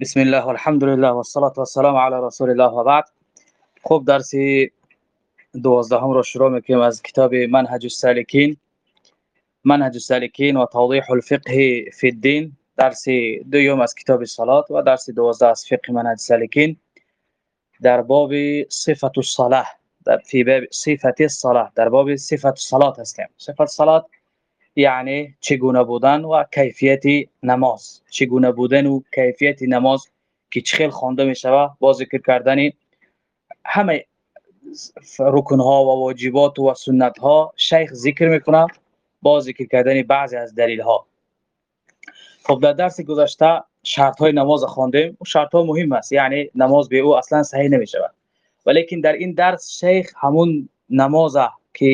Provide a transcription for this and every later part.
بسم الله والحمد لله والصلاة والسلام على رسول الله و بعد خوب درس دوازدهم را شروع میکنیم از کتاب منهج السالکین. منهج السالکین و توضیح الفقه فی الدین. درس دوم از کتاب صلات و درس دوازده از فقه منهج السالکین. در باب صفت الصلاة در فی باب صفت الصلاة در باب صفت الصلات هستیم. صفت الصلات یعنی چگونه بودن و کیفیت نماز. چگونه بودن و کیفیت نماز که چخیل خوانده می شود با ذکر کردن همه رکن ها و واجبات و سنت ها شیخ ذکر می‌کنه با ذکر کردن بعضی از دلیل ها خب در درس گذشته شرط های نماز خواندیم. و شرط ها مهم است یعنی نماز به او اصلا صحیح نمی شود ولیکن در این درس شیخ همون نماز که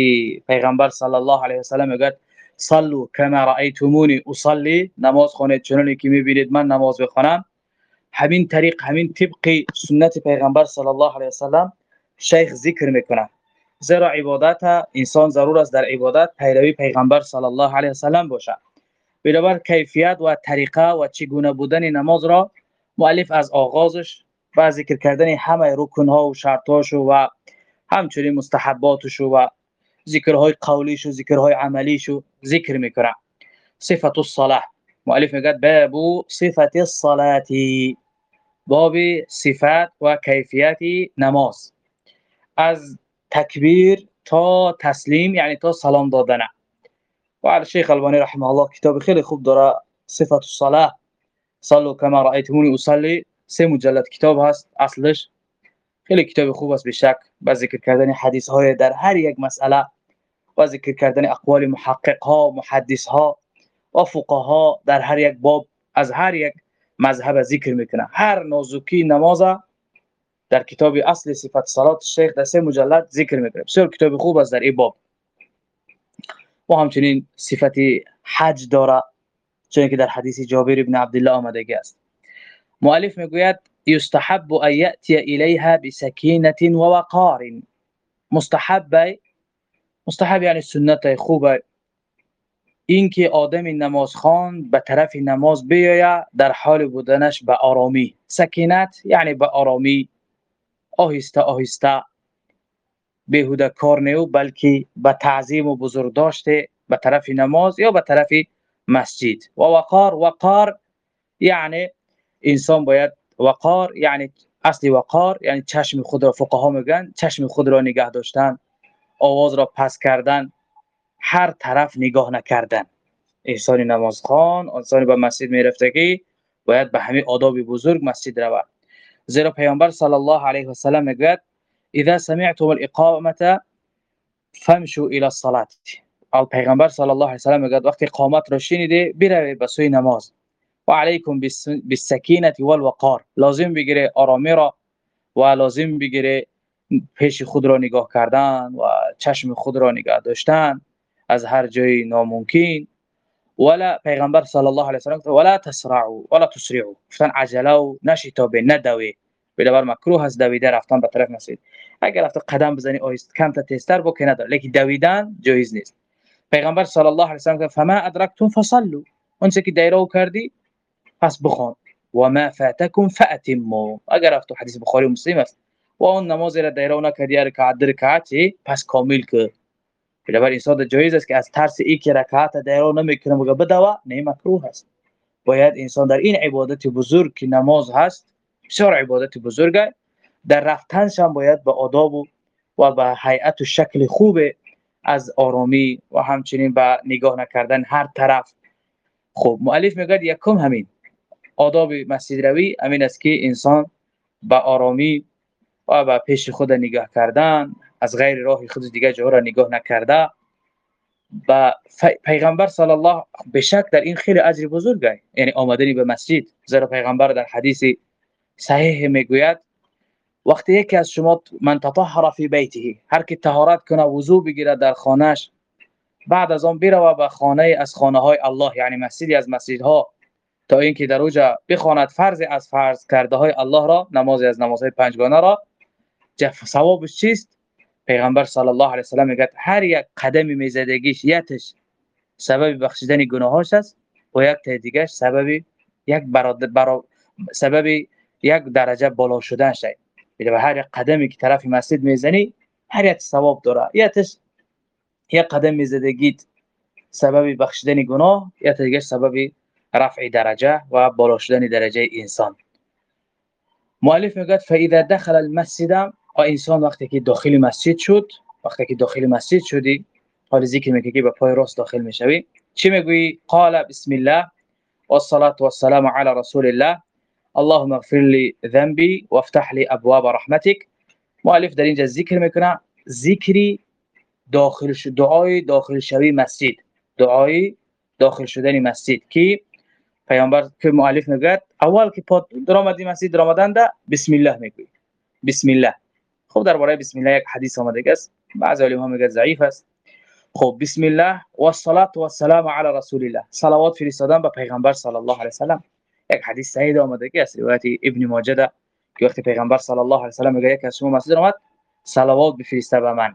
پیغمبر صلی الله علیه و سلم میگه صلوا كما رأيتموني اصلي نماز خوانید چنانی که می‌بینید من نماز بخوانم. همین طریق همین طبق سنت پیغمبر صلی الله علیه وسلم شیخ ذکر می‌کنه زیرا عبادت انسان ضرور است در عبادت پیروی پیغمبر صلی الله علیه وسلم باشه. بنابر کیفیت و طریقه و چگونه بودن نماز را مؤلف از آغازش و ذکر کردن همه رکن ها و شرط و همچنین مستحباتش و ذکرهای قولیش و ذکرهای عملیش ذکر می‌کنه. صفت الصلاه مؤلف میگه باب صفت الصلاه باب صفات و کیفیت نماز. از تکبیر تا تسلیم یعنی تا سلام دادن و شیخ البانی رحمه الله کتاب خیلی خوب داره صفت الصلاه صلوا كما رأيتموني اصلي سه مجلد کتاب هست اصلش خیلی کتاب خوب است بشک با ذکر کردن حدیث های در هر یک مسئله و ذکر کردن اقوال محقق ها محدث ها و فقها در هر یک باب از هر یک مذهب ذکر می‌کنه هر نازکی نماز در کتاب اصل صفت صلات شیخ در سه مجلد ذکر می‌کنه بسیار کتاب خوب است در این باب. و همچنین صفت حج داره چون که در حدیث جابر ابن عبدالله آمده است. مؤلف می‌گوید يستحب أن يأتي إليها بسكينة ووقار. مستحب مستحب یعنی سنت خوبه اینکه آدم نماز خوان به طرف نماز بیاید در حال بودنش به آرامی. سکینت یعنی به آرامی. آهسته آهسته. بهوده کار نیو بلکه به تعظیم و بزرگ داشته به طرف نماز یا به طرف مسجد. و وقار وقار یعنی انسان باید وقار یعنی اصلی وقار یعنی چشم خود را فقها میگن چشم خود را نگه داشتن آواز را پس کردن هر طرف نگاه نکردن. انسان نمازخوان انسان به مسجد میرفتگی باید به همین آداب بزرگ مسجد رود. زیرا پیامبر صلی الله علیه و سلم می‌گوید اذا سمعتم الاقامه فمشوا الى الصلاه پیغمبر صلی الله علیه و سلم می‌گوید وقتی قامت را شنیده بروید به سوی نماز. و علیکم بالسکینه والوقار. لازم بگیره آرامی را و لازم بگیره پیش خود را نگاه کردن و چشم خود را نگاه داشتن از هر جای ناممکن. ولا پیغمبر صلی الله علیه و سلم ولا تسرعوا ولا تسرعوا. گفتن عجله و نشتابه ندوی بنابر مکروه است دویده رفتن به طرف مسجد. اگر رفت قدم بزنی آیست کم تا تستر بو که نداره. لیکن دویدن جایز نیست. پیغمبر صلی الله علیه و سلم فما ادرکتم فصلوا. اون که دایره کردی پس بخوان و ما فاتکم فاتموا اگر رفت حدیث بخاری و مسلم است. و اون نماز را دیره نکردی رکعت در رکعت پس کامل که. بنابراین انسان جایز است که از ترس ای که رکعت دیره نمی‌کنه مگه بدوا؟ نه مکروه است. باید انسان در این عبادت بزرگ که نماز هست بسیار عبادت بزرگه در رفتنش هم باید به آداب و به هیئت و شکل خوب از آرامی و همچنین به نگاه نکردن هر طرف. خب مؤلف میگه یکم همین. آداب مسجد روی همین است که انسان به آرامی و به پیش خود نگاه کردن از غیر راه خود دیگه جا را نگاه نکرده. و پیغمبر صلی الله به شک در این خیلی اجر بزرگه یعنی آمدنی به مسجد زیرا پیغمبر در حدیث صحیح می‌گوید وقتی یکی از شما من تطهر فی بیته هر کی طهارت کنه وضو بگیره در خانهش بعد از آن بره به خانه از خانه های الله یعنی مسجدی از مسجدها تا اینکه در اوجا بخواند فرض از فرض کرده های الله را نمازی از نمازهای پنجگانه را ثوابش چیست؟ پیغمبر صلی الله علیه و میگه هر یک قدم میزدگیش یتش سبب بخشیدن گناهاش است و یک تا دیگه سبب یک برابر سبب یک درجه بالا شدن شد به هر قدمی که طرف مسجد می‌زنی هر یک ثواب داره. یتش یک قدم میزدگیت سبب بخشیدن گناه دیگه سبب رفع درجه و بالا شدن درجه انسان. مؤلف میگه فاذا دخل المسجد و انسان وقتی که داخل مسجد شد وقتی که داخل مسجد شدی حال ذکر میگه که به پای راست داخل می‌شوی. چی می‌گویی قال بسم الله والصلاه والسلام على رسول الله. اللهم اغفر لي ذنبي وافتح لي ابواب رحمتك مؤلف در اینجا ذکر می‌کنه ذکری داخل دعای داخل شوی مسجد. دعای داخل شدن مسجد. که پیامبر که مؤلف میگه اول که پا درآمدی مسجد رمضان ده بسم الله میگوی بسم الله خب درباره بسم الله یک حدیث آمده است بعض علما میگه ضعیف است خب بسم الله و الصلاه و السلام علی رسول الله صلوات فرستادن به پیغمبر صلی الله علیه و یک حدیث صحیح آمده است روایت ابن ماجه ده که وقتی پیغمبر صلی الله علیه و میگه یک از شما مسجد اومد صلوات بفرسته به من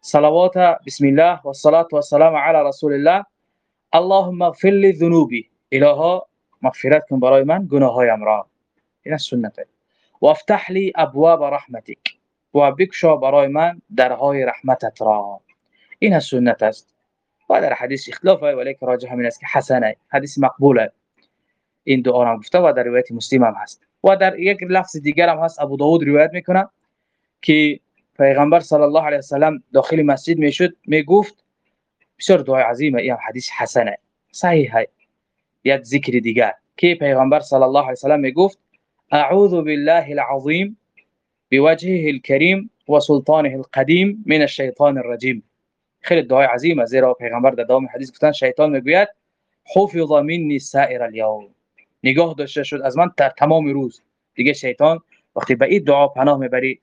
صلوات بسم الله و الصلاه و السلام علی رسول الله اللهم اغفر لي ذنوبي الها مغفرت برای من؟ گناهایم را این سنت و افتح لي أبواب رحمتك. و بکشا برای من؟ درهای رحمتت را. این سنت است و در حدیث اختلاف ولی که راجح همین است که حسنه. حدیث مقبوله. این دعا را گفته و در روایت مسلم هم هست. و در یک لفظ دیگر هم هست. ابو داود روایت میکنه که پیغمبر صلی الله علیه و سلام داخل مسجد میشد میگفت بسیار دعای عظیمه. این حدیث حسنه. صحیحه. یک ذکر دیگر که پیغمبر صلی الله علیه و سلام میگفت أعوذ بالله العظیم بوجهه الكريم وسلطانه القديم من الشيطان الرجيم. خیلی دعای عظیمه زیرا پیغمبر در دوام حدیث گفتن شیطان میگوید حفظ مني سائر اليوم. نگاه داشته شد از من در تمام روز. دیگه شیطان وقتی به این دعا پناه میبری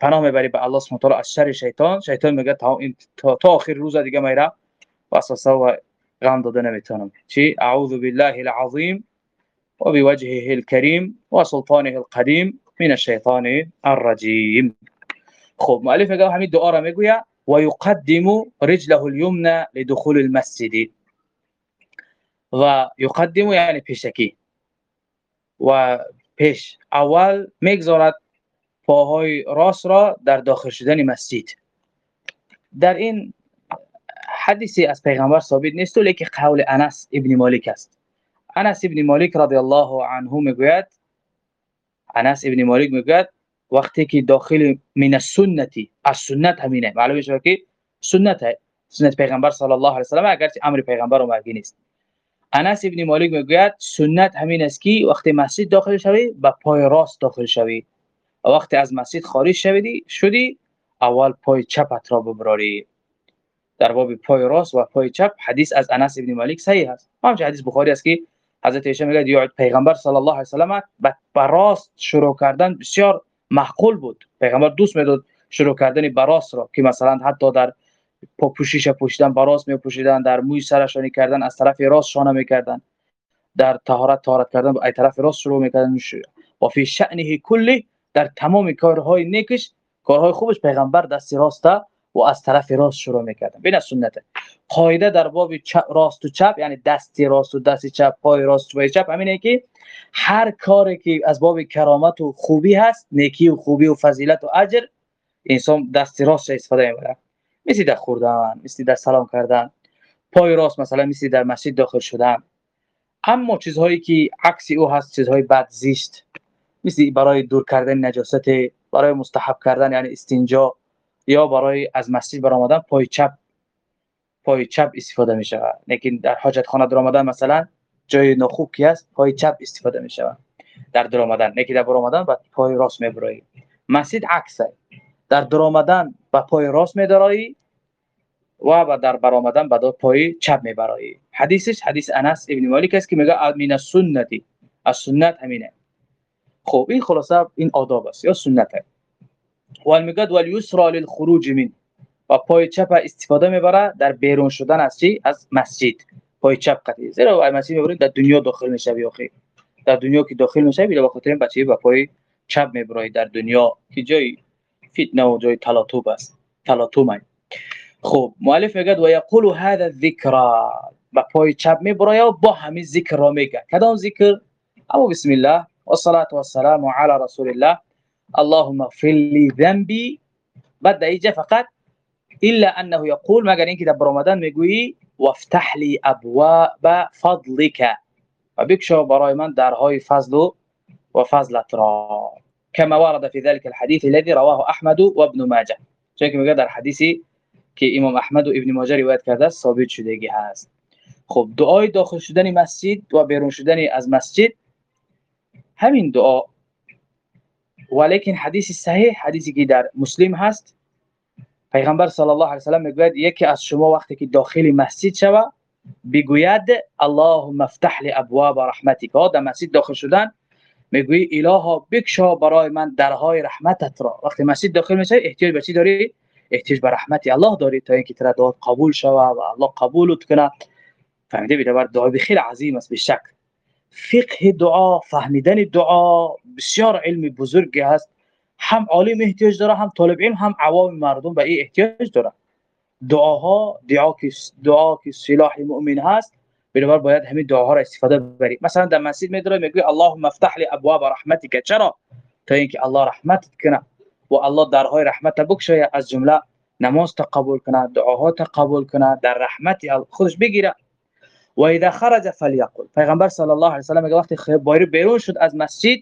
پناه میبری به الله سبحانه و تعالی از شر شیطان شیطان میگه تا تا, تا آخر روز دیگه میره. واسه و غم داده نمیتونم چی أعوذ بالله العظیم و بوجهه الكريم وسلطانه القديم من الشيطان الرجيم. خب مؤلف میگه همین دعا را میگوید و یقدم رجله اليمنى لدخول المسجد. و یقدم یعنی پیشکی. و پیش اول میگذارد پاهای راست را در داخل شدن مسجد. در این حدیثی از پیغمبر ثابت نیست. ولی قول انس ابن مالک است. انس ابن مالک رضی الله عنه می‌گوید انس ابن مالک می‌گوید وقتی که داخل من السنتی از سنت همینه. معلومه شد که سنت سنت پیغمبر صلی الله علیه و سلم اگرچه امر پیغمبر اومدی نیست. انس ابن مالک می‌گوید سنت همین است که وقتی مسجد داخل شوی با پای راست داخل شوی. وقتی از مسجد خارج شدی شدی اول پای چپت را ببراری. در باب پای راست و پای چپ حدیث از انس ابن مالک صحیح است همچنین حدیث بخاری است که حضرت عایشه میگه یا پیغمبر صلی الله علیه و سلم به راست شروع کردن بسیار معقول بود. پیغمبر دوست می‌داد شروع کردن به راست را که مثلا حتی در پوشیش پوشیدن به راست میپوشیدن در موی سرشانی کردن از طرف راست شانه می‌کردن. در طهارت طهارت کردن از طرف راست شروع می‌کردن. و فی شأنه کلی در تمام کارهای نیکش کارهای خوبش پیغمبر دست راسته و از طرف راست شروع می‌کردن بین سنت قاعده در باب راست و چپ یعنی دستی راست و دست چپ پای راست و پای چپ همینه که هر کاری که از باب کرامت و خوبی هست نیکی و خوبی و فضیلت و اجر انسان دست راست استفاده می‌بره مثل در خوردن مثل در سلام کردن. پای راست مثلا مثل در مسجد داخل شدن. اما چیزهایی که عکس او هست چیزهای بد زیست مثل برای دور کردن نجاست برای مستحب کردن یعنی استنجا. یا برای از مسجد برآمدن پای چپ پای چپ استفاده می شود لیکن در حاجت خانه در آمدن مثلا جای نخوب کی است؟ پای چپ استفاده می شود در در آمدن. نه در آمدن با پای راست می برایی مسجد عکسه در در آمدن با پای راست می درایی و با در برآمدن با پای چپ می برایی حدیثش حدیث انس ابن مالک است که میگه من السنتی. از سنت همینه. خب این خلاصه این آداب است یا سنته؟ و والیسرا للخروج من و پای چپ استفاده می‌بره در بیرون شدن از چی؟ از مسجد. پای چپ قطعی. زیرا مسجد می‌برید در دنیا داخل میشه آخه در دنیا که داخل میشه به خاطر بچه با پای چپ می‌بره در دنیا که جای فتنه و جای تلاطم است. تلاطم خب مؤلف میگه و یقول هذا الذکر. با پای چپ می‌بره و با همین ذکر را میگه کدام ذکر؟ اما بسم الله. والصلاه والسلام على رسول الله. اللهم اغفر لي ذنبي. بعد اینجا فقط. إلا أنه يقول مگر اینکه در برآمدن میگویی وافتح لي أبواب فضلك. و بکشو برای من درهای فضل و را كما ورد في ذلك الحديث الذي رواه أحمد وابن ماجه. چون که حدیثی که إمام أحمد و ابن ماجه روایت کرده ثابت شدگی هست خب دعای داخل شدن مسجد و بیرون شدن از مسجد. همین دعا ولیکن حدیث صحیح حدیثی که در مسلم هست. پیغمبر صلی الله علیه و سلم می‌گوید یکی از شما وقتی که داخل مسجد شوه بگوید اللهم افتح لی ابواب رحمتک در مسجد داخل شدن می‌گویی الها بکشا برای من درهای رحمتت را. وقتی مسجد داخل میشه احتیاج به چی داری؟ احتیاج به رحمت الله داری تا اینکه ترا دعا قبول شوه و الله قبولت کنه. فهمیده بیده بر دعا بخیر عظیم است به شک فقه دعا فهمیدن دعا بسیار علم بزرگی هست. هم عالم احتیاج داره هم طالب علم هم عوام مردم به این احتیاج داره. دعاها دعا که دعا که سلاح مؤمن هست بنابر باید همین دعاها را استفاده ببری. مثلا در مسجد میدره میگه اللهم افتح لي ابواب رحمتك. چرا؟ تا اینکه الله رحمت کنه و الله درهای رحمت بکشه از جمله نماز تقبل کنه دعاها تقبل کنه در رحمت خودش بگیره. و اذا خرج فليقل. پیغمبر صلی الله علیه و سلم وقتی بیرون شد از مسجد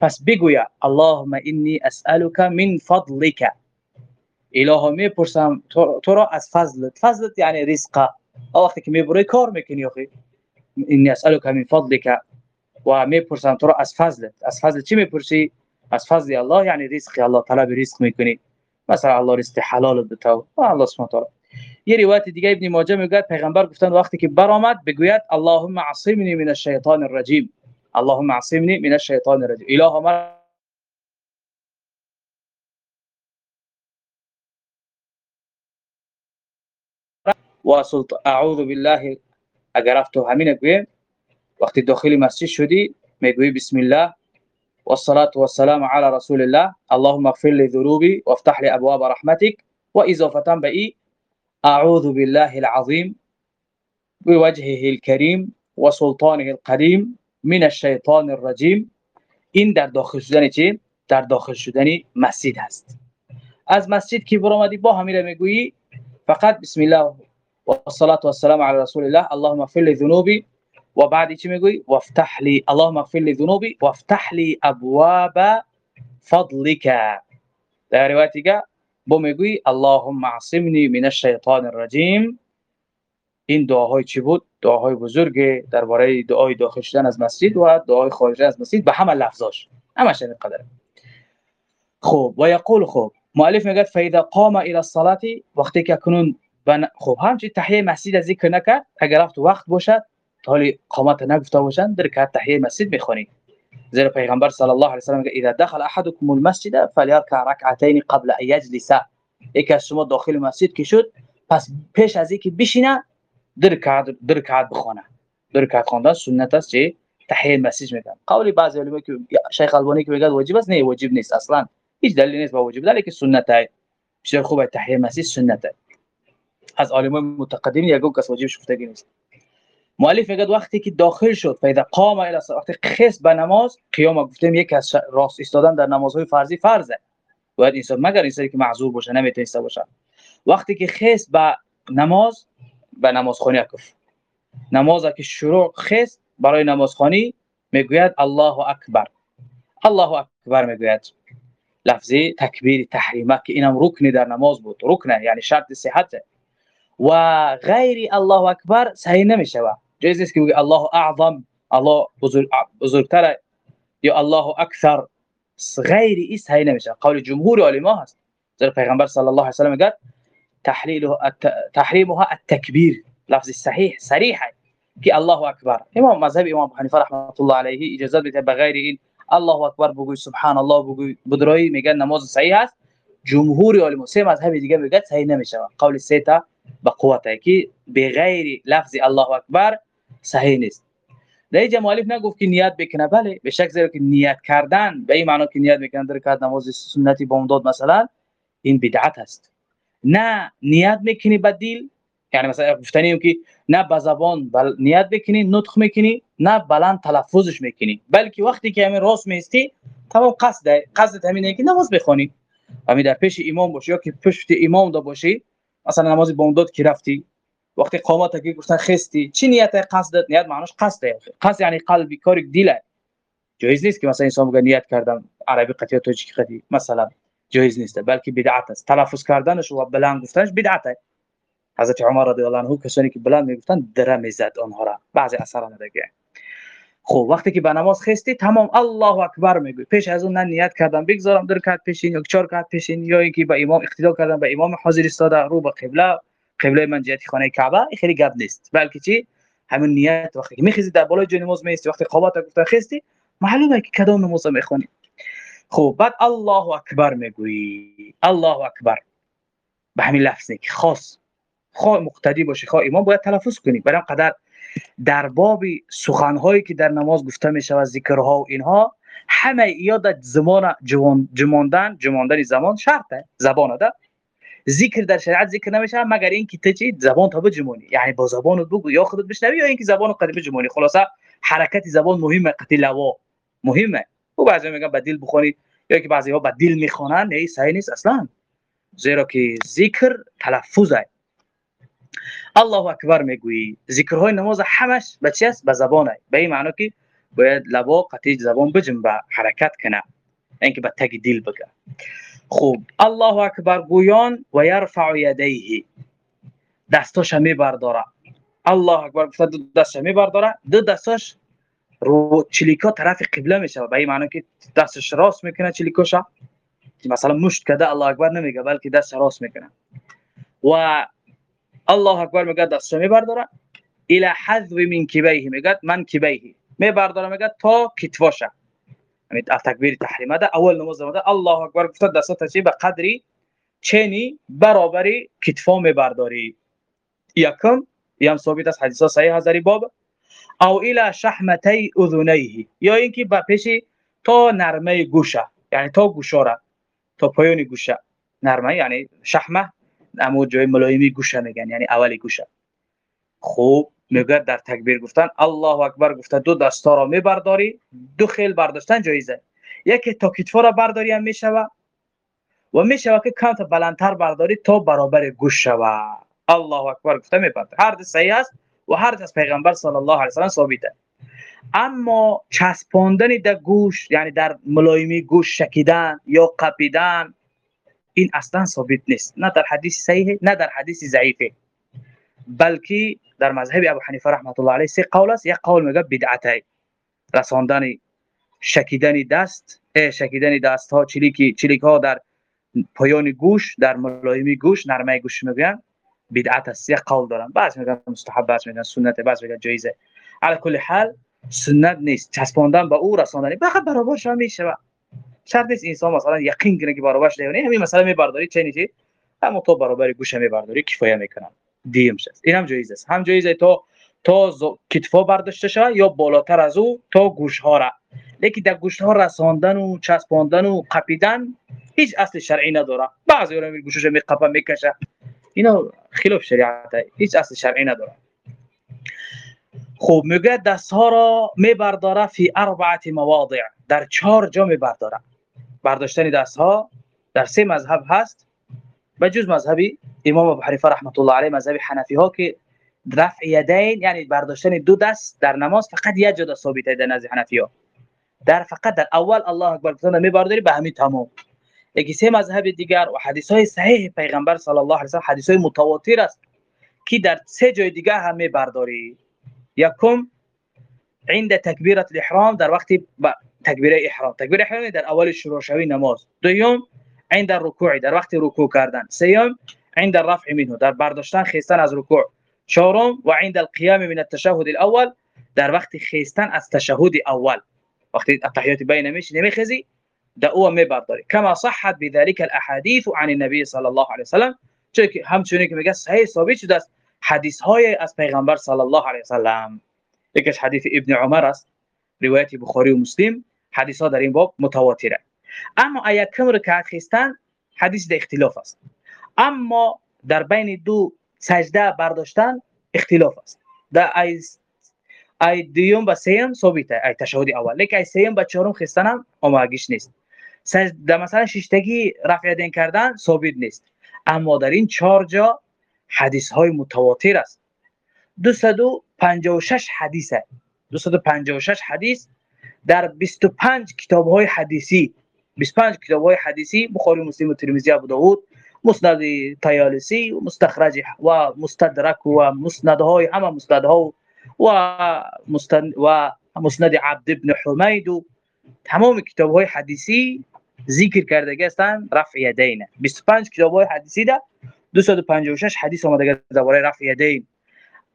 پس بگویا اللهم انی اسالک من فضلک اله میپرسم تو را از فضلت فضلت یعنی رزق. وقتی که میبری کار میکنی اخی انی اسالک من فضلک و میپرسم تو را از فضلت از فضل چی میپرسی؟ از فضل الله یعنی رزق. الله طلب رزق میکنی. مثلا الله رزق حلال به تو الله سبحانه یه روایت دیگه ابن ماجه میگه پیغمبر گفتن وقتی که برآمد بگوید اللهم عصمني من الشیطان الرجیم. اللهم عصمني من الشیطان الرجیم. اله ما واصلت اعوذ بالله. اگر افتو همین گویم وقتی داخل مسجد شدی میگوی بسم الله والصلاه والسلام على رسول الله اللهم اغفر لي ذنوبي وافتح لي ابواب رحمتك واضافه به أعوذ بالله العظيم بوجهه الكريم وسلطانه القديم من الشیطان الرجیم این در داخل شدن چی؟ در داخل شدن مسجد هست. از مسجد کی برآمدی با همیره میگویی؟ فقط بسم الله و الصلاة والسلام علی رسول الله. اللهم اغفر لي ذنوبي و بعد چی میگویی؟ وافتح لي اللهم اغفر لي ذنوبي وافتح لي ابواب فضلك در روایت دیگه با می‌گویی اللهم عصمني من الشیطان الرجیم. این دعاهای چی بود؟ دعاهای بزرگ درباره دعای داخل شدن از مسجد و دعای خارج از مسجد به همه لفظاش. همش این قدر. خب و یقول خب مؤلف میگه فاذا قام الى الصلاه وقتی که کنون بن... خب همچی تحیه مسجد ذکر نکرد اگر رفت وقت باشد حالی قامت نگفته باشند در که تحیه مسجد می‌خونید زیرا پیغمبر صلی الله علیه و سلم إذا دخل أحدكم المسجد فليركع ركعتين قبل أن يجلس. یک از شما داخل مسجد که شد پس پیش از اینکه بشینه درکات درکات بخونه. درکات خواندن سنت است چه تحیه مسجد میگن قولی بعضی علما که شیخ البانی که میگه واجب است نه واجب نیست أصلا. هیچ دلیلی نیست با واجب که سنت است. بسیار خوبه تحیه مسجد سنت است. از علمای متقدمین یگو کس واجب شفتگی نیست. مؤلف میگه وقتی که داخل شد پیدا قام الى وقتی خص به نماز قیام گفتیم یک از راست ایستادن در نمازهای فرضی فرضه. باید انسان مگر انسانی که معذور باشه نمی‌تونه باشه. وقتی که خص به نماز به نمازخوانی اکف نماز که شروع خست برای نمازخوانی می‌گوید الله اکبر. الله اکبر می‌گوید. لفظی تکبیر تحریمه که اینم رکنی در نماز بود. رکنه یعنی شرط صحت و غیر الله اکبر صحیح نمیشه نیست که بگی الله اعظم الله بزرگ بزرگتر یا الله اکثر غیر این صحیح نمیشه قول جمهور علما هست در پیغمبر صلی الله علیه و سلم میگه تحليله تحريمها التكبير لفظ صحيح صريحه كي الله اكبر امام مذهب امام حنیفه رحمه الله علیه اجازه بده بغیر این الله اکبر بگوی سبحان الله بگوی بدرایی میگن نماز صحیح است جمهور علما سه مذهب دیگه میگه صحیح نمیشه قول سه تا به قوته که بغیر لفظ الله اکبر صحیح نیست. در مؤلف نگفت که نیت بکنه. بله به شک زیرا که نیت کردن به این معنی که نیت می‌کنه در کار نماز سنتی بامداد مثلا این بدعت است. نه نیت می‌کنی به دل یعنی مثلا گفتنیم که نه به زبان بل نیت بکنی نطق می‌کنی نه بلند تلفظش می‌کنی. بلکه وقتی که همین راست میستی تمام قصد قصد همینه که نماز بخونی. همین در پیش امام باشی یا که پشت امام دا باشی مثلا نماز بامداد که رفتی؟ وقتی قامت که گفتن خستی چی نیت قصدت نیت معناش قصده قصد یعنی قلبی کار دل جایز نیست که مثلا انسان بگه نیت کردم عربی قطعه تاجیکی قطعی مثلا جایز نیست. بلکه بدعت است. تلفظ کردنش و بلند گفتنش بدعت حضرت عمر رضی الله عنه کسانی که بلند می‌گفتن دره می‌زد آنها را. بعضی اثران دیگه خب وقتی که به نماز خستی تمام الله اکبر میگوی. پیش از اون نیت کردم. بگذارم در کات پیشین یا چهار کات پیشین یا اینکه به امام اقتدا کردم به امام حاضر استاده رو به قبله. قبله من جهت خانه کعبه. خیلی گپ نیست. بلکه چی؟ همون نیت وقتی میخیزی در بالای جای نماز میستی وقتی قامت گفتن خستی معلومه که کدام نماز می‌خونی. خب بعد الله اکبر می‌گویی. الله اکبر. به همین لفظ که خاص خواه مقتدی باشی خواه امام باید تلفظ کنی. برای قدر در باب سخنهایی که در نماز گفته می شود ذکرها و اینها همه یا در زمان جماندن جماندن زمان شرطه زبان ده ذکر در شریعت ذکر نمیشه مگر اینکه تو چی؟ زبان تا بجمونی یعنی با زبان بگو یا خودت بشنوی یا اینکه زبان قد بجمونی خلاصه حرکت زبان مهمه قتی لوا مهمه. و بعضی میگن با دل بخونی یا که بعضی ها با دل می‌خوانن نه صحیح نیست اصلا. زیرا که ذکر تلفظه. الله اکبر می‌گویی. ذکرهای نماز همش به چی است؟ به زبانه به این معنی که باید لبا قطعی زبان بجن به حرکت کنه. اینکه به تگ دل بگه. خوب. الله اکبر گویان و یرفع یدیه. دستاش می برداره. الله اکبر گفته دو دستش می برداره. دو دستاش رو چلیکا طرف قبله میشه. به این معنی که دستش راست می‌کنه چلیکاشا. مثلا مشت کده الله اکبر نمیگه بلکه دست راست می‌کنه. و الله اکبر میگه دستش میبرداره الى حذو من کبیه میگه من کبیه میبرداره میگه تا کتفاشه یعنی تکبیر تحریم ده اول نماز ده الله اکبر گفته دستات چی به قدری چنی برابری کتفا میبرداری یکم یم ثابت است حدیث صحیح هزاری باب او الى شحمتی اذنیه یا اینکه به پیش تا نرمه گوشه یعنی تا گوشاره تا پایان گوشه نرمه یعنی شحمه امو جای ملایمی گوشه میگن یعنی اولی گوشه. خوب میگه در تکبیر گفتن الله اکبر گفته دو دستا را میبرداری دو خیل برداشتن جایزه. یکی تا کتفا را برداری هم می‌شوه و می‌شوه که کم تا بلندتر برداری تا برابر گوش شوه الله اکبر گفته می‌برد. هر دو صحیح است و هر از پیغمبر صلی الله علیه و ثابته. اما چسباندن در گوش یعنی در ملایمی گوش شکیدن یا قپیدن این اصلا ثابت نیست نه در حدیث صحیح نه در حدیث ضعیفه بلکه در مذهب ابو حنیفه رحمت الله علیه سه قول است یک قول میگه بدعت رساندن شکیدن دست شکیدن دست ها چلیکی چلیک ها در پایان گوش در ملایمی گوش نرمه گوش میگن. بدعت است یک قول دارن. بعضی میگن مستحب بعضی میگن سنت بعضی میگن جایزه. علی کل حال سنت نیست. چسباندن به او رساندن فقط برابرش میشه شرط نیست انسان مثلا یقین کنه که برابرش دیونه همین مثلا میبرداری چه نیتی اما تو برابر گوش میبرداری کفایه می‌کنن دیم شست. این هم جایز است. هم جایزه تو تا کتفا برداشته شه یا بالاتر از او تا گوش ها را. لیکن در گوش ها رساندن و چسباندن و قپیدن هیچ اصل شرعی نداره. بعضی رو گوشش میقپه می‌کشه اینا خلاف شریعت هیچ اصل شرعی نداره. خوب میگه دست ها را میبرداره فی اربعه مواضع. در چهار جا میبرداره برداشتن دست ها در سه مذهب هست و جز مذهبی امام ابو حنیفه رحمت الله علیه مذهب حنفی ها که رفع یدین یعنی برداشتن دو دست در نماز فقط یک جا ثابته در نزد حنفی ها در فقط در اول الله اکبر گفتن میبرداری به همین تمام. یکی سه مذهب دیگر و حدیث های صحیح پیغمبر صلی الله علیه و حدیث های متواتر است که در سه جای دیگه هم میبرداری یکم عند تکبیرت الإحرام در وقتی تکبیره إحرام. تکبیر إحرام در أول شروع شوی نماز. دوم عند الركوع در وقت رکوع کردن. سوم عند الرفع منه در برداشتن خیستن از رکوع چهارم و عند القيام من التشهد الأول در وقت خیستن از تشهد اول. وقتی التحیات بین میشی نمیخزی ده أو میبرداری کما صحت بذلك الاحاديث عن النبي صلی الله علیه وسلم. چون همچنین که میگه صحیح ثابت شده است حدیث های از پیغمبر صلی الله علیه وسلم. یکیش حدیث ابن عمر است. روایت بخاری و مسلم. حدیث ها در این باب متواتره. اما ایا کم رکعت خستن حدیث در اختلاف است. اما در بین دو سجده برداشتن اختلاف است. در ای دیوم و سیم ثابته ای تشهد اول. لیکن ای سیم و چهارم خستن هم آماگیش نیست. در مثلا ششتگی رفع یدین کردن ثابت نیست. اما در این چهار جا حدیث های متواتر است. 256 حدیث 256 حدیث در 25 کتاب های حدیثی. 25 کتاب های حدیثی بخاری مسلم و ترمذی ابو داوود مسند طیالسی و مستخرج و مستدرک و مسندهای همه مستندها و مستند و مسند عبد ابن حمید و تمام کتاب های حدیثی ذکر کرده هستند رفع یدین. 25 کتاب های حدیثی ده 256 حدیث آمده درباره رفع یدین.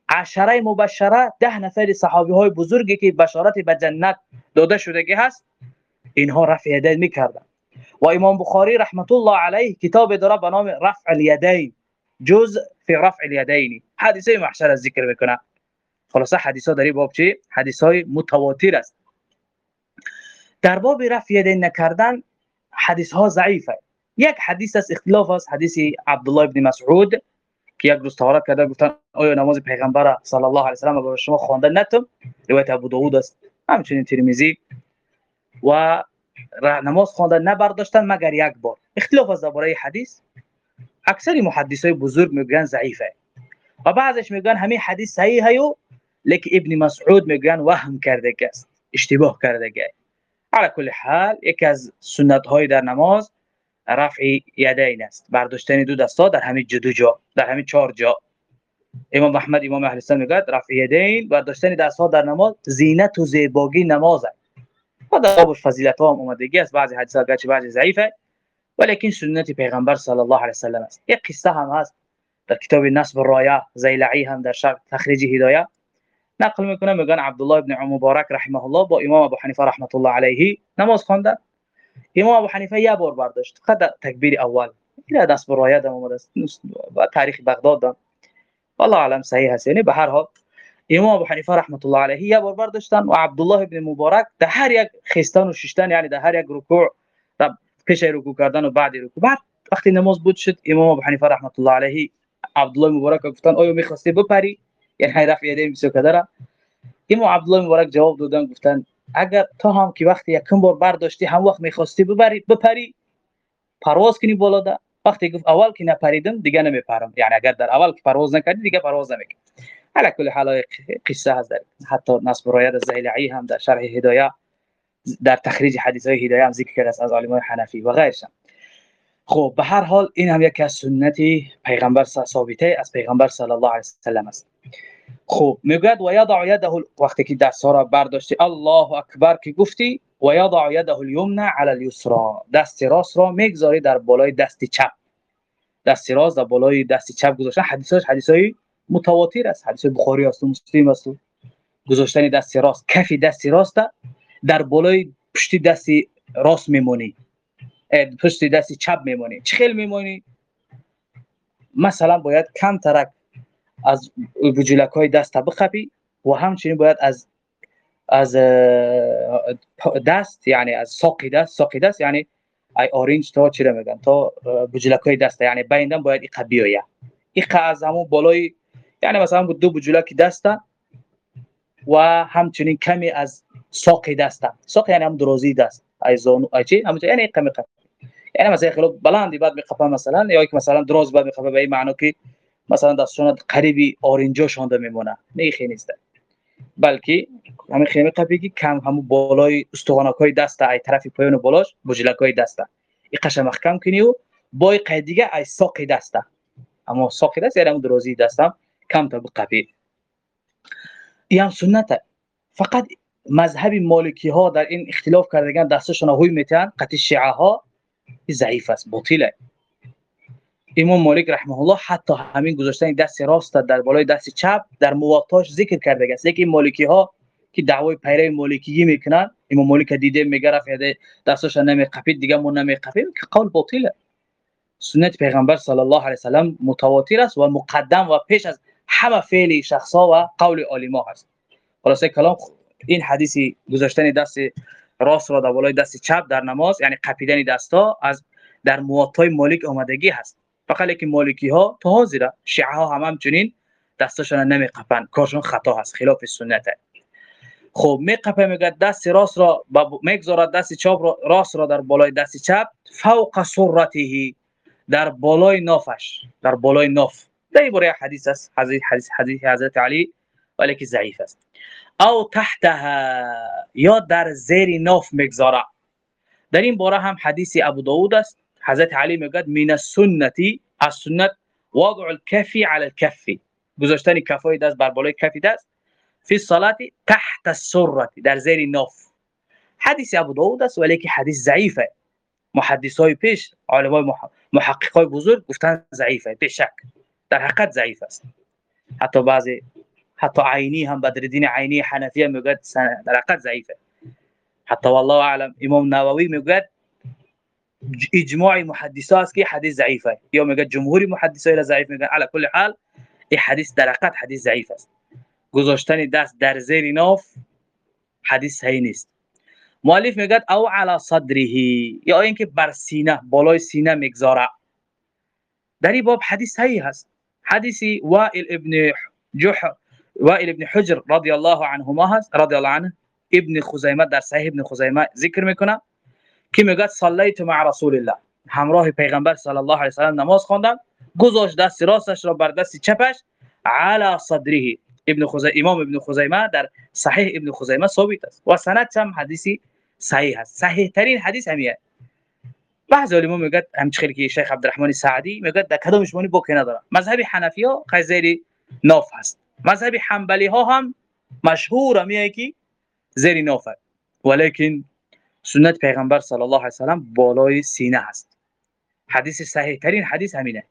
عشره مبشره ده نفر صحابی های بزرگی که بشارت به جنت داده شده هست اینها رفع یدین می‌کردن. و امام بخاری رحمت الله علیه کتاب داره به نام رفع الیدین جز فی رفع الیدین. حدیثه محشر از ذکر می‌کنه. خلاصه حدیث ها در باب چی؟ حدیث های متواتر است. در باب رفع یدین نکردن حدیث ها ضعیفه. یک حدیث است اختلاف است حدیث عبدالله ابن مسعود. که یک روز طهارت کرده گفتن آیا نماز پیغمبر صلی الله علیه و سلم به شما خوانده نتم روایت ابو داوود است. همچنین ترمذی و نماز خوانده نبرداشتن مگر یک بار. اختلاف از درباره حدیث اکثر محدثای بزرگ میگن ضعیفه. و بعضش میگن همین حدیث صحیحه و لیکن ابن مسعود میگن وهم کرده است اشتباه کرده علی کل حال یکی از سنت های در نماز رفع یدین است. برداشتن دو دستا در همین جدو جا در همین چهار جا. امام احمد امام اهل سنت میگه رفع یدین برداشتن دست ها در نماز زینت و زیباگی نماز است. و در باب فضیلت ها هم اومدگی است. بعضی حدیث ها گرچه بعضی ضعیفه ولیکن سنت پیغمبر صلی الله علیه وسلم است. یک قصه هم هست. در کتاب نصب الرایا زیلعی هم در شرح تخریج هدایه. نقل می‌کنه میگن عبدالله ابن مبارک رحمه الله با امام ابو حنیفه رحمت الله علیه نماز خواندن. امام ابو حنیفه یک بار برداشت. فقط تکبیر اول. این دست رایت هم اومده است و تاریخ بغداد دم والله علم صحیح است یعنی به هر حال امام ابو حنیفه رحمت الله علیه یک بار برداشتن و عبدالله ابن مبارک در هر یک خستان و ششتن یعنی در هر یک رکوع پیش رکوع کردن و بعد رکوع. بعد وقتی نماز بود شد امام ابو حنیفه رحمت الله علیه عبدالله مبارک گفتن آیا می‌خواستی بپری؟ یعنی رفع یدین بسیار کدره امام عبدالله مبارک جواب دادن گفتن اگر تو هم که وقتی یکم بار برداشتی هم وقت می‌خواستی ببری بپری. پرواز کنی بالا ده وقتی گفت اول که نپریدم دیگه نمیپرم. یعنی اگر در اول که پرواز نکردی دیگه پرواز نمی‌کنی. علی کل حال قصه هست در حتی نصب رایت زیلعی هم در شرح هدایه در تخریج حدیث های هدایه هم ذکر کرده از علمای حنفی و غیرش خب به هر حال این هم یکی از سنت پیغمبر ثابته از پیغمبر صلی الله علیه و سلم است. خب می‌گوید و یضع یده وقتی که دست ها را برداشتی الله اکبر که گفتی و یضع یده الیمنى علی الیسرا دست راست را می‌گذاری در بالای دست چپ. دست راست در بالای دست چپ گذاشتن حدیثاش حدیثای متواتر است. حدیث بخاری است و مسلم است. گذاشتن دست راست کف دست راست در بالای پشت دست راست میمونی. پشت دست چپ میمونی. چه خیلی میمونی؟ مثلا باید کم ترک از وجولک های دست بخپی و همچنین باید از از دست یعنی از ساقی دست ساقی دست یعنی ای اورنج تا چی میگن؟ تا بجلک های دست یعنی بیندن باید این بیایه. این از همون بالای یعنی مثلا دو بجلک دست و همچنین کمی از ساقی دست ساق یعنی هم درازی دست. ای زانو ای چی؟ همون یعنی کمی قد یعنی مثلا خیلی بلندی بعد میخپه مثلا یا که مثلا دراز بعد میخپه به این معنی که مثلا دستشون قریبی آرنجا شانده میمونه. نه خیلی نیست. بلکه همین خیمه قبیگی کم همون بالای استخوانک های دست ای طرف پایان بالاش بجلک های دست این قش محکم کنی و با قیدیگه ای ساق دست اما ساق دست یعنی درازی دستم کم تا بقبی این هم فقط مذهب مالکی ها در این اختلاف کردگان دستشون هوی میتن. قطع شیعه ها ضعیف است باطله. امام مالک رحمه الله حتی همین گذاشتن دست راست در بالای دست چپ در مواتاش ذکر کرده. است یکی مالکی ها که دعوای پیره مالکیگی می‌کنن. امام مالک دیده میگه رفع دستش نمیقپید دیگه مون نمیقپید که قول باطله. سنت پیغمبر صلی الله علیه وسلم متواتر است و مقدم و پیش از همه فعل شخصا و قول عالما هست. خلاصه کلام این حدیثی گذاشتن دست راست را در بالای دست چپ در نماز یعنی قپیدن دستا از در مواتای مالک آمدگی هست. فقط که مالکی ها تا حاضره شیعه ها هم همچنین دستشون نمیقپن کارشون خطا هست. خلاف سنت خب میقپه میگه دست راست را می‌گذارد دست چپ را راست را در بالای دست چپ فوق سرته در بالای نافش. در بالای ناف. در باره حدیث است. حدیث حدیث حدیث حضرت علی ولی که ضعیف است. او تحتها یا در زیر ناف می‌گذاره در این باره هم حدیث ابو داود است. حضرت علی میگه من السنتی از سنت وضع الكف على الكف گذاشتن کفای دست بر بالای کف دست فی الصلاة تحت السرة در زیر ناف حدیث أبو داود است ولی که حدیث ضعیفه محدثای پیش علمای محققای بزرگ گفتن ضعیفه به شک در حقیقت ضعیف است. حتی بعضی حتی عینی هم بدرالدین عینی حنفیه میگه در حقیقت ضعیفه. حتی والله اعلم امام نووی میگه اجماع محدثا است که حدیث ضعیفه یا میگه جمهوری محدثا را ضعیف میگن علی کل حال این حدیث در حقیقت حدیث ضعیف است. گذاشتن دست در زیر ناف حدیث صحیح نیست. مؤلف میگه او علی صدره یا اینکه بر سینه بالای سینه می‌گذاره در این باب حدیث صحیح هست حدیثی وائل ابن جح وائل ابن حجر رضی الله عنهما هست رضی الله عنه ابن خزیمه در صحیح ابن خزیمه ذکر می‌کنه. که میگه صلیت مع رسول الله. همراه پیغمبر صلی الله علیه و نماز خواندم. گذاشت دست راستش را بر دست چپش. علی صدره. ابن خزیمه امام ابن خزیمه در صحیح ابن خزیمه ثابت است. و سند هم حدیثی صحیح است. صحیح ترین حدیث همیه. بعضی علما میگه همچنین که شیخ عبدالرحمن سعدی میگه در کدامش مونی بوکی نداره مذهب حنفی ها خیلی ناف هست مذهب حنبلی ها هم مشهور میگه که زیر ناف ولیکن سنت پیغمبر صلی الله علیه و سلام بالای سینه هست. حدیث صحیح ترین حدیث همینه.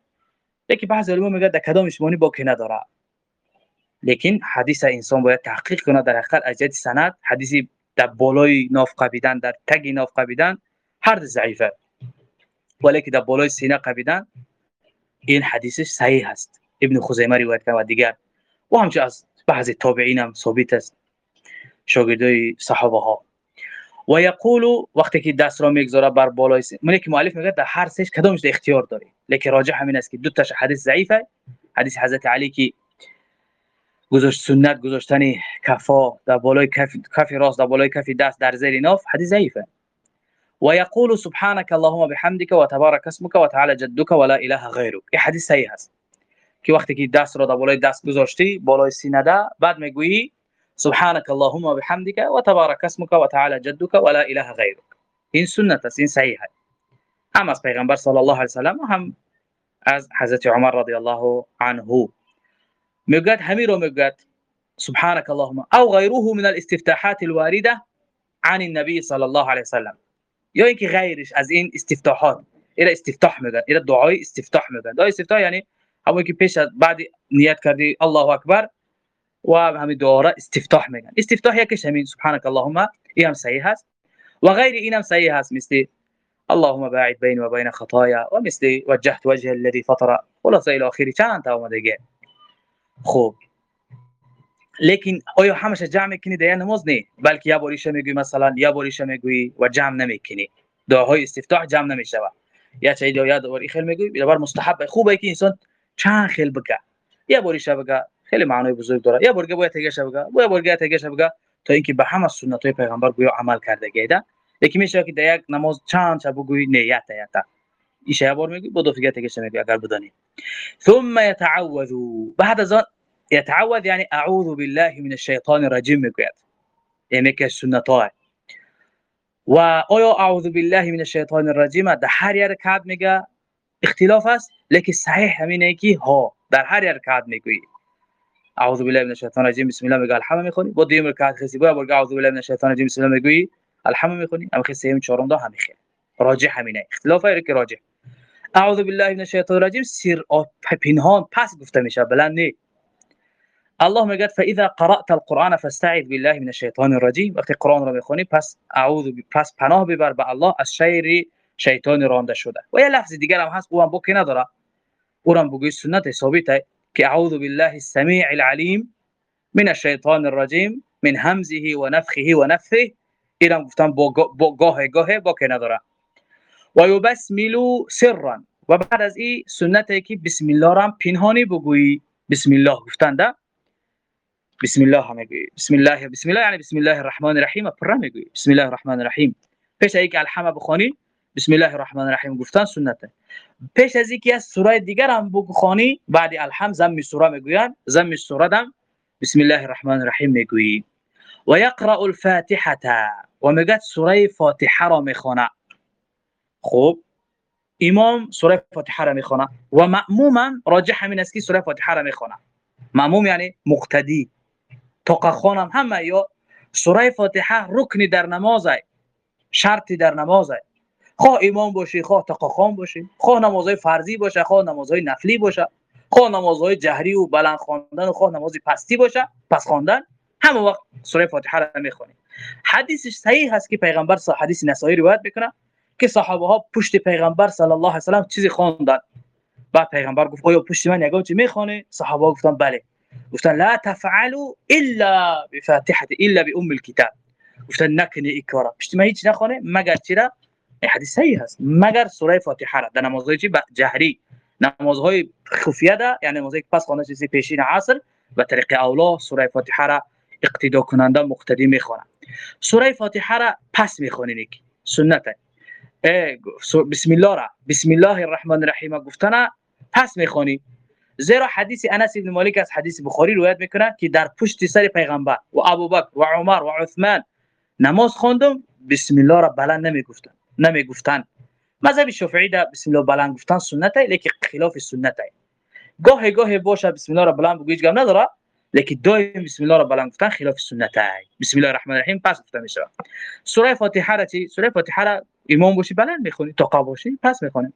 لیکن بعضی علما میگه در کدامش مونی بوکی نداره. لیکن حدیث انسان باید تحقیق کنه در حقیقت اجد سند حدیثی در بالای ناف قبیدن در تگ ناف قبیدن هر ضعیفه. ولی که در بالای سینه قبیدن این حدیثش صحیح است ابن خزیمه روایت کرد و دیگر. و همچه از بعضی تابعین هم ثابت است. شاگردای صحابه ها و یقول وقتی که دست را می‌گذاره بر بالای سینه من که مؤلف میگه در هر سهش کدامش اختیار داری لیکن راجع همین است که دو تا حدیث ضعیفه. حدیث حضرت علی که گذاشت سنت گذاشتن کفا در بالای کف کف راست در بالای کف دست در زیر ناف حدیث ضعیفه. و یقول سبحانك اللهم بحمدك وتبارك اسمك وتعالى جدك ولا اله غيرك این حدیث صحیح است. که وقتی که دست را در بالای دست گذاشتی بالای سینه ده بعد می‌گویی سبحانك اللهم وبحمدك وتبارك اسمك وتعالى جدك ولا إله غيرك. این سنت است این صحیح هم از پیغمبر صلی الله علیه و سلم هم از حضرت عمر رضی الله عنه. میگد همین رو میگد سبحانك اللهم. أو غيره من الاستفتاحات الواردة عن النبي صلى الله عليه وسلم. یا اینکه غیرش از این استفتاحات. إلى استفتاح میگن إلى دعای استفتاح میگن دعای استفتاح یعنی همون که پیش از بعد نیت کردی الله اکبر. و همین دعا را استفتاح میگن استفتاح یکیش همین سبحانك اللهم. این هم صحیح هست و غیر این هم صحیح هست مثل اللهم باعد بین و بین خطايا. و مثل وجهت وجه الذي فطر. خلاص إلى اخر چند تا اومده خوب. لیکن آیا همش جمع میکنی در نماز نه بلکه یا باریش میگوی مثلا یا باریش میگوی و جمع نمیکنی دعاهای استفتاح جمع نمیشه یا چه یا خیلی میگوی دوباره مستحب. خوبة که إنسان چند خیل بگه یا باریش بگه خیلی معنی بزرگ داره. یا برگه باید تگش بگه یا برگه تگش بگه تا اینکه به همه سنت های پیغمبر گویا عمل کرده گیده. لیکن میشه که در یک نماز چند شب بگوی نیت یت ایشه یا بار میگی فیگه تگش اگر بدانی. ثم يتعوذ بعد از آن يتعوذ يعني اعوذ بالله من الشيطان الرجيم می‌گوید. یعنی که سنت های و آیا اعوذ بالله من الشیطان الرجیم؟ در هر یک رکعت میگه اختلاف است لیکن صحیح همینه که ها. در هر یک می‌گویی. اعوذ بالله من الشیطان الرجیم بسم الله. میگه الحمد می‌خونی با دیم رکعت خسی با برگه اعوذ بالله من الشیطان الرجیم بسم الله. می‌گویی الحمد می‌خونی ام خسی هم چهارم دا همیشه راجح همینه اختلاف ای که راجح اعوذ بالله من الشیطان الرجیم سر پنهان پس گفته میشه. بلند نه الله میگه فاذا قرات القرآن فاستعذ بالله من الشیطان الرجیم وقتی قرآن رو می‌خونی پس اعوذ پس پناه ببر به الله از شر شیطان رانده شده. و یه لفظ دیگر هم هست. اون بوکی نداره. اونم بگوی سنت ثابته که اعوذ بالله السميع العليم من الشیطان الرجیم من همزه و نفخه و نفثه اینم گفتم با گاه گاه بوکی نداره و یبسملو سرا و بعد از این سنته که بسم الله را پنهانی بگویی. بسم الله گفتن ده. بسم الله هم بسم الله بسم الله یعنی بسم الله الرحمن الرحیم پر می‌گویی. بسم الله الرحمن الرحیم. پیش اینکه الحمد بخونی. بسم الله الرحمن الرحیم گفتن سنته. پیش از اینکه از سوره دیگر هم بخونی بعد الحمد زم سوره می‌گویند زم سوره دم بسم الله الرحمن الرحیم می‌گویی. و یقرأ الفاتحه و میگه سوره فاتحه را می‌خونه خوب امام سوره فاتحه را می‌خونه و مأموما راجع همین است که سوره فاتحه را می‌خونه مأموم یعنی مقتدی. توقع خانم همه یا سوره فاتحه رکنی در نماز شرطی در نماز خواه امام باشی خواه تقاخان باشی خواه نمازهای فرضی باشه خواه نمازهای نفلی باشه خواه نمازهای جهری و بلند خواندن و خواه نماز پستی باشه پس خواندن. همه وقت سوره فاتحه را می‌خونی حدیثش صحیح هست که پیغمبر حدیث نسائی روایت می‌کنه که صحابه ها پشت پیغمبر صلی الله علیه و سلام چیزی خواندن. بعد پیغمبر گفت آیا پشت من یگان چی می‌خونه صحابه گفتن بله. گفتن لا تفعلوا الا بفاتحه الا بام الكتاب. گفتن نکنی این کارا پشت من هیچ نخونه مگر چرا حدیث صحیح هست. مگر سوره فاتحه را در نمازهای چی؟ جهری. نمازهای خفیه ده یعنی نمازهای پس خوانده چیزی پیشین عصر و طریق اولا سوره فاتحه را اقتدا کننده مقتدی می‌خونه سوره فاتحه را پس می‌خونین یک سنت بسم الله را. بسم الله الرحمن الرحیم گفتن پس می‌خونی زیرا حدیث انس بن مالک از حدیث بخاری روایت می‌کنه که در پشت سر پیغمبر و ابوبکر و عمر و عثمان نماز خواندم بسم الله را بلند نمی‌گفتن. نمی‌گفتن مذهب شافعی در بسم الله بلند گفتن سنت لیکن خلاف سنت گاه گاه باشه بسم الله را بلند بگویید گم نداره. لیکن دائم بسم الله را بلند گفتن خلاف سنت بسم الله الرحمن الرحیم پس گفته میشه. سوره فاتحه را چی؟ سوره فاتحه را امام باشی بلند می‌خونی توقع باشی پس می‌خونی.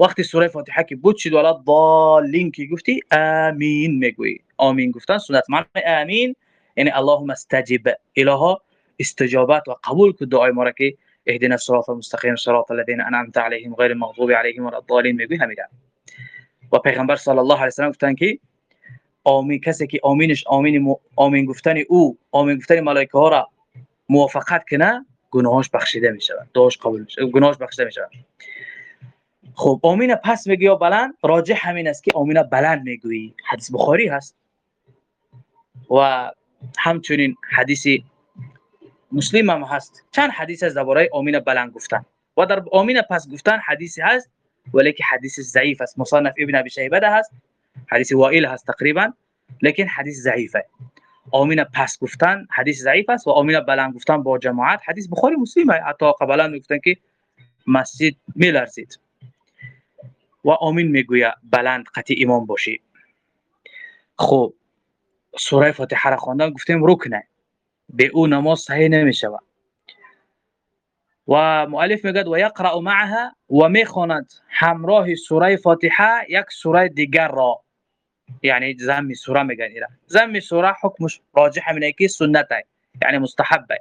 وقتی سوره فاتحه که بود شد ولا ضالین که گفتی آمین می‌گویی. آمین گفتن سنت معنی آمین. یعنی اللهم استجب. الها استجابت و قبول کن دعای ما را که اهدنا الصراط المستقیم صراط الذين انعمت عليهم غير المغضوب عليهم ولا الضالين می‌گویی همیدا و پیغمبر صلی الله علیه و سلم گفتن که آمین کسی که آمینش آمین آمین گفتن او آمین گفتن ملائکه ها را موافقت کنه گناهاش بخشیده می شود دعاش قبول میشه گناهاش بخشیده می شود خب آمین پس میگی یا بلند؟ راجع همین است که آمین بلند می‌گویی. حدیث بخاری هست. و همچنین حدیث مسلم هم هست. چند حدیث از درباره آمین بلند گفتن؟ و در آمین پس گفتن حدیثی هست ولی که حدیث ضعیف است. مصنف ابن ابی شیبه هست حدیث وائل هست تقریبا لیکن حدیث ضعیفه. آمین پس گفتن حدیث ضعیف است و آمین بلند گفتن با جماعت. حدیث بخاری مسلم حتی قبلا گفتن که مسجد میلرزید. و آمین می‌گوید بلند قطع امام باشی. خب سوره فاتحه را خواندن گفتیم رکنه أو نماز صحیح نمیشه و یقرأ معها و میخواند همراه سوره فاتحة یک سوره دیگر را یعنی زم سورة میگن ایرا زم سورة حکمش راجح همینه که سنت ہے یعنی مستحب ہے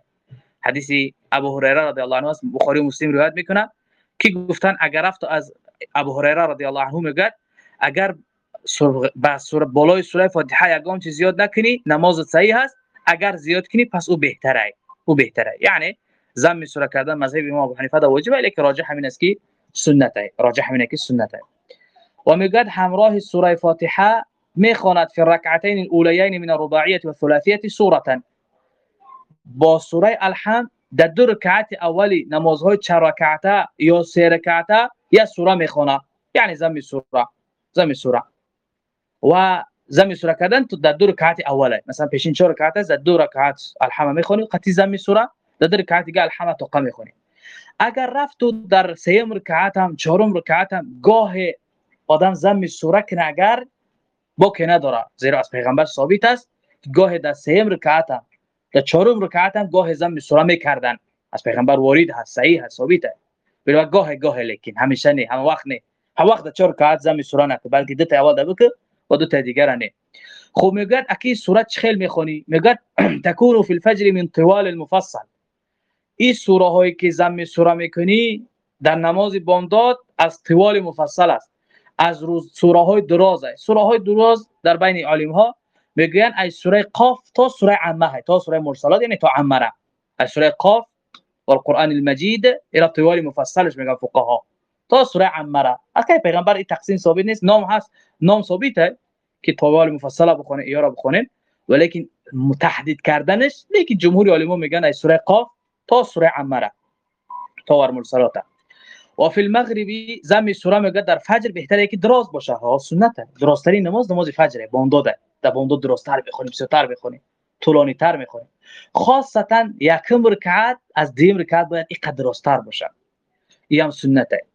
حدیث أبو هریره رضی الله عنه بخاری و مسلم روایت میکنه که گفتن اگر رفت از أبو هریره رضی الله عنه میگه اگر با سوره بالای سوره فاتحة یگام چیز زیاد نکنی نماز صحیح هست اگر زیاد کنی پس أو بهتره أو بهتره. یعنی زم سوره کردن مذهب امام ابو حنیفه دا واجبه لیکن راجح همین است که سنت ہے راجح همین است که سنت و میگه همراه سوره فاتحه میخواند فی الركعتين الاوليين من الرباعيه والثلاثيه سوره با سوره الحمد در دو رکعت اولی نمازهای چهار رکعته یا سه رکعته یا سوره میخونه یعنی زم سوره زم سوره. و زم سوره کردن تو در دو رکعت اوله مثلا پیشین چهار رکعت از دو رکعت الحمد می‌خونی قطعی زم سوره در دو رکعت دیگه الحمد تو می‌خونی اگر رفت تو در سیم رکعت هم چهارم رکعت هم گاه آدم زم سوره کنه اگر با که نداره زیرا از پیغمبر ثابت است گاه در سیم رکعت هم در چهارم رکعت هم گاه زم سوره می‌کردن. از پیغمبر وارد هست صحیح هست ثابت است بلکه گاه گاه لیکن همیشه نه هم وقت نه. هم وقت چهار رکعت زم سوره نه بلکه دو تا اول ده بک و دو تا دیگر نه خب میگه اکی سوره چخیل می‌خونی؟ میگه تکون فی الفجر من طوال المفصل. این سوره هایی که زم سوره می‌کنی در نماز بامداد از طوال مفصل است. از روز سوره های دراز است. سوره های دراز در بین عالم ها میگن از سوره قاف تا سوره عمه تا سوره مرسلات یعنی تا عمره از سوره قاف و المجید الى طوال مفصلش میگن فقها. تا سوره عمره اگه پیغمبر این تقسیم ثابت نیست. نام هست. نام ثابته. که طوال مفصله بخونه یا را بخونیم ولیکن متحدید کردنش لیکن جمهور علما میگن ای سوره قاف تا سوره عمره تا ورمرسلات و فی المغربی زم سوره میگه در فجر بهتره که دراز باشه. ها سنت درازترین نماز نماز فجره. بامداد در بامداد درازتر بخونیم بسیارتر بخونیم طولانی تر می‌خونیم خاصتا یکم رکعت از دیم رکعت باید اینقدر درازتر باشه. این هم سنته.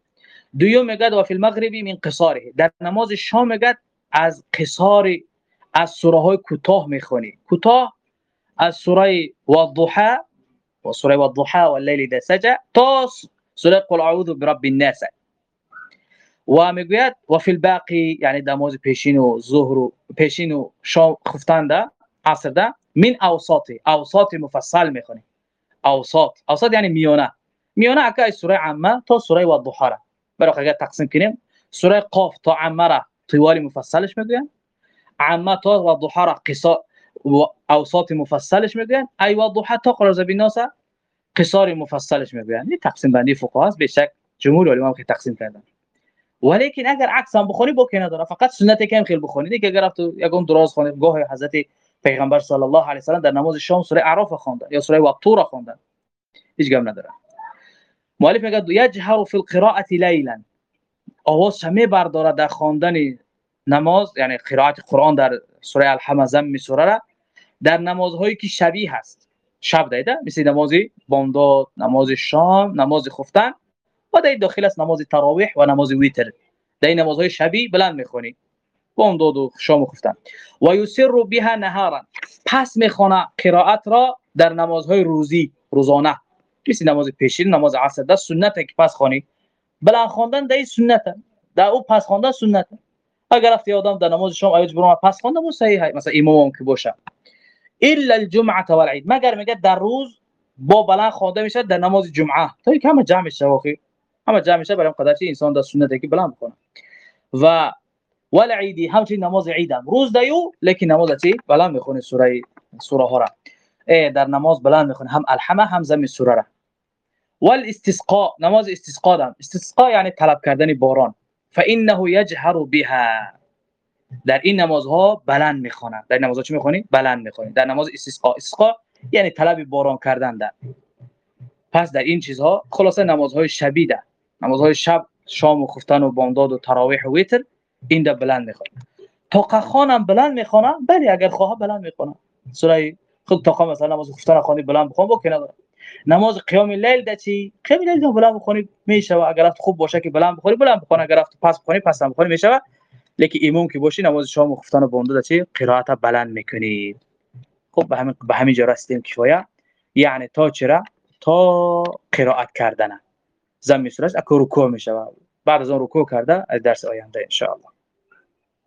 دوم میگه و فی المغربی من قصاره. در نماز شام میگه از قصار از سوره های کوتاه می‌خونی. کوتاه از سوره والضحى و سوره والضحى والليل اذا سجى تا سوره قل اعوذ برب الناس. و می‌گوید و فی الباقی یعنی نماز پیشین و ظهر و پیشین و شام خفتن ده عصر ده من اوساط اوساط مفصل می‌خونی. اوساط. اوساط یعنی میانه. میانه اکا سوره عامه تا سوره والضحى را. برای تقسیم کنیم. سوره قاف تا عامه را. طوال مفصلش میگوین عامه تا والضحى را قصار أوساط مفصلش میگوین ای والضحى تا قرار قصار مفصلش میگوین این تقسیم بندی فقها است به جمهور علما که تقسیم کردن ولیکن اگر عکس هم بخونی با نداره فقط سنت کم خیلی بخونی دیگه اگر تو یگون دراز خونی گاه حضرت پیغمبر صلی الله علیه و سلم در نماز شام سوره اعراف خواندن یا سوره وقتور خواندن هیچ گم نداره مؤلف میگه یجهر فی القراءة لیلا. آواز می برداره در خواندن نماز یعنی قرائت قرآن در سوره الحمزه می سوره را در نمازهایی که شبیه هست. شب دیده مثل نماز بامداد نماز شام نماز خفتن و در داخل است نماز تراویح و نماز ویتر. در این نمازهای شبی بلند می‌خونی بامداد و شام و خفتن. و یسر بها نهارا. پس می‌خونه قرائت را در نمازهای روزی روزانه. مثل نماز پیشین نماز عصر. ده سنته که پس خوانی. بلند خواندن در سنته. در او پس خواندن سنته. اگر افتی آدم در نماز شام ایج برام پس خوانده مو صحیح مثلا امام که باشه. الا الجمعه والعید. مگر میگه در روز با بلند خوانده میشه در نماز جمعه. تا که همه جمع میشه واقعی. همه جمع میشه برای قدرتی انسان در سنته که بلند بکنه و والعیدی همچنین نماز عید هم روز دیو لیکن نماز چی؟ بلند می‌خونه سوره سوره ها را در نماز بلند می‌خونه هم الحمه هم زمین سوره را. والاستسقاء نماز استسقاء دم استسقاء یعنی طلب کردن باران. فانه يجهر بها. در این نمازها بلند می‌خوانند در نمازها چی می‌خونی؟ بلند می‌خونی. در نماز استسقاء. استسقاء یعنی طلب باران کردن در. پس در این چیزها خلاصه نمازهای شبی ده نمازهای شب شام و خفتن و بامداد و تراویح و ویتر این ده بلند می‌خوان تا خانم بلند می‌خوانم بله اگر خواه بلند می‌خوانم. سوره خود تا مثلا نماز خفتن خانی بلند بخوام با که نداره نماز قیام لیل ده چی؟ قیام لیل ده بلند بخونی میشه و اگر خوب باشه که بلند بخونی بلند بخونی اگر پس بخونی پس هم بخونی میشه لیکن امام که باشی نماز شام و خفتن و بونده ده چی؟ قرائت بلند می‌کنید خب به همین به همین جا رسیدیم کفایه یعنی تا چرا؟ تا قرائت کردن زمین سورش اکو رکوع میشه بعد از اون رکوع کرده درس آینده ان